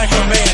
like também.